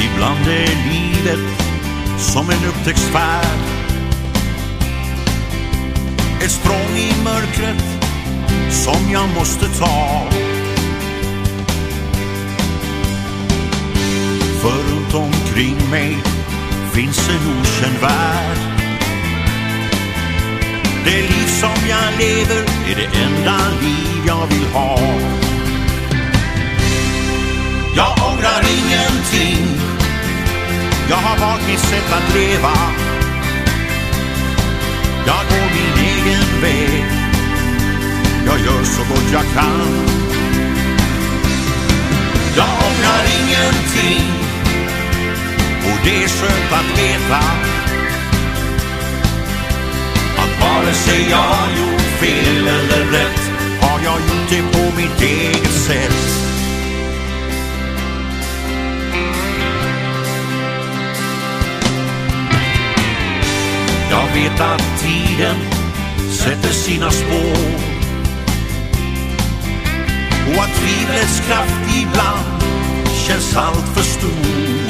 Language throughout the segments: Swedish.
Ibland är livet som en upptäcktsfärd. Ett språng i mörkret som jag måste ta. För runt omkring mig finns en okänd värld. Det liv som jag lever är det enda liv jag vill ha. Jag ångrar ingenting. Jag har valt mitt sätt att leva. Jag går min egen väg. Jag gör så gott jag kan. Jag ångrar ingenting. Och det är skönt att veta. Vare sig jag gjort fel eller rätt. Har jag gjort det på mitt eget sätt? Jag vet att tiden sätter sina spår. Och att tvivlets kraft ibland känns allt för stor.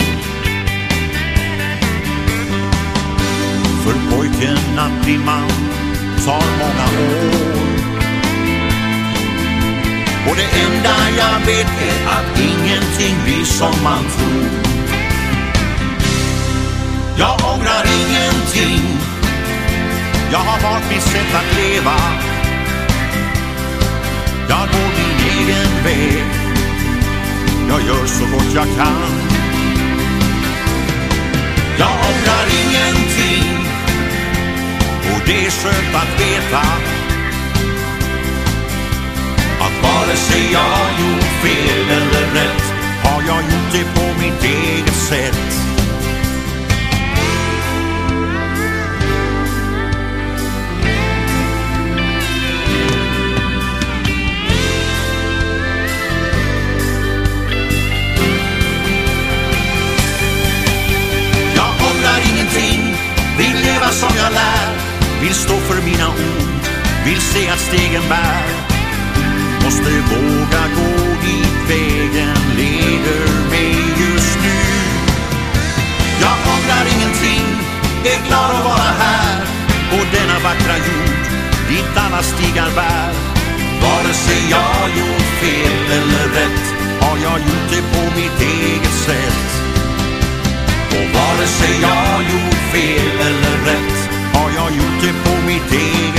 För pojken att bli man tar många år. Och det enda jag vet är att ingenting blir som man tror. Jag ångrar ingenting. Jag har valt mitt sätt att leva. Jag går min egen väg. Jag gör så gott jag kan. Jag ångrar ingenting det är skönt att veta Att vare sig jag gjort fel eller rätt Har jag gjort det på mitt eget sätt. Vill stå för mina ord, vill se att stegen bär. Måste våga gå dit vägen leder mig just nu. Jag ångrar ingenting, är glad att vara här På denna vackra jord, dit alla stigar bär. Vare sig jag gjort fel eller rätt Har jag gjort det på mitt eget sätt. Och vare sig jag gjort